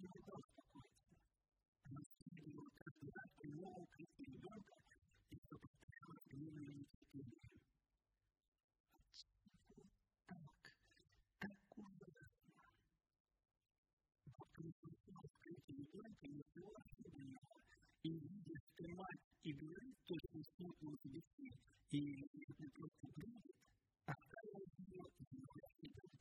Не могла успокоиться. Она встретила каждый раз при новом крике ребенка и все повторяла гневное нетерпение. Отчего так? Так ужасно. Бабка не слышала в крике ребенка и ничего особенного. И видя, что мать и говорит точно смутно лице, и это просто бредит, оставил ее играть ребенком.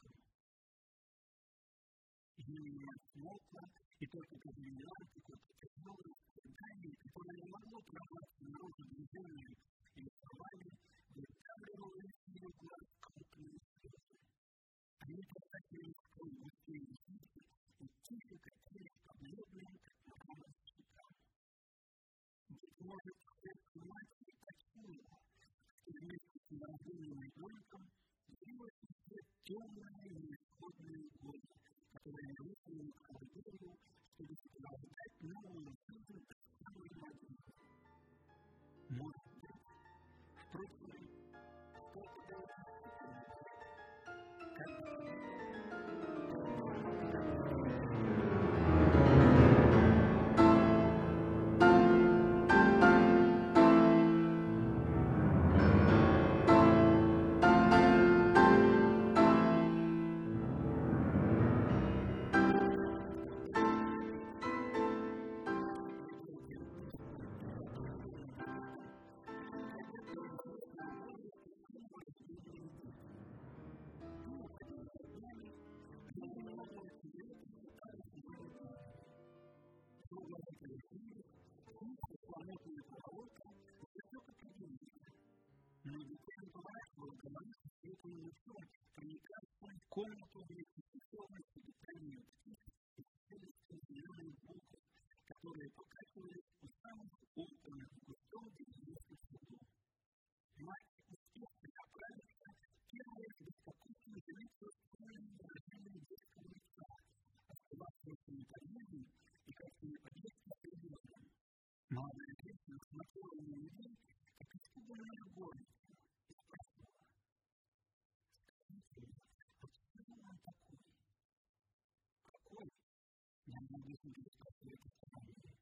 Смолкла, и только подменяла какое-то тяжелое страдание, которое не могло прорваться наружу движением или словами, вытавливало из ее глаз крупные слезы. Они потратили в кровь густые ресницы и тихо катились по бледным, как на щекам. Быть может, детскую мать и почуяла, что вместе с нерожденным ребенком явилась в свет темная и Thank you. которые покачивались у самых окон смотрела на людей, как испуганная горечь, и спросила, «Скажите, почему он такой?» «Какой?» Я не могу себе спрашивать это сравнение.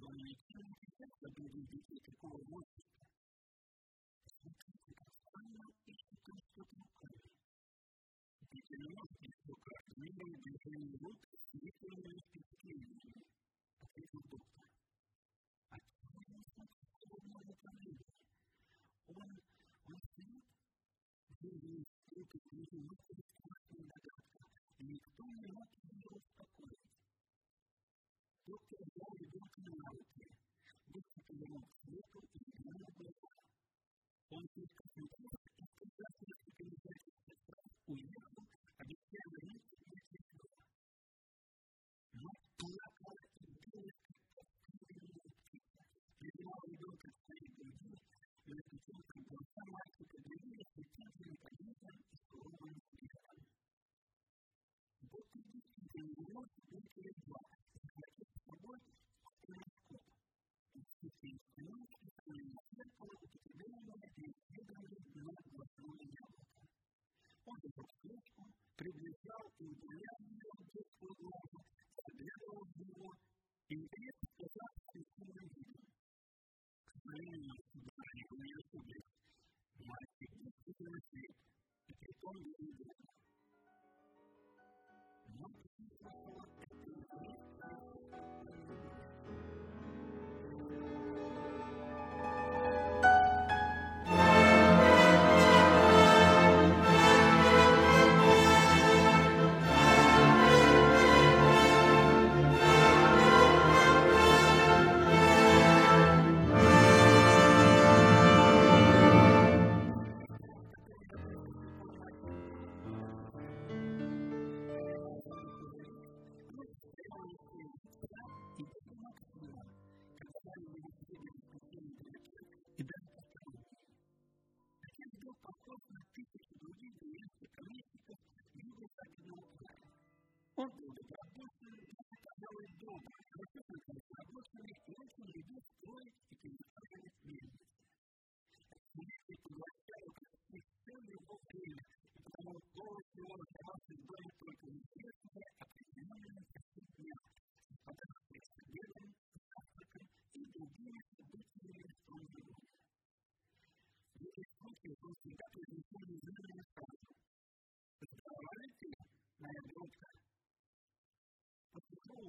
Ничем не отличается от других детей такого возраста. Смотрите, как странно ищет он что-то руками. Дети не могут быть руках, милые движения рук и выполненные выявил руки снизу, мысли страшная догадка, и никто не мог ее успокоить. Доктор взял ребенка на руки, быстро повернул к свету и приближал и удалял ее от детского глаза, заглядывал в него и, наконец, сказал с красивым видом. К сожалению, сударыня, вы не ошиблись. Мальчик действительно свет, и притом недолго. Мать Thank you.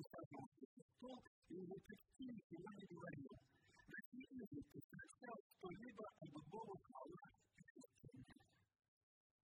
не сажался за стол и уже почти ничего не говорил. Насильно же сообщал что-либо об Богу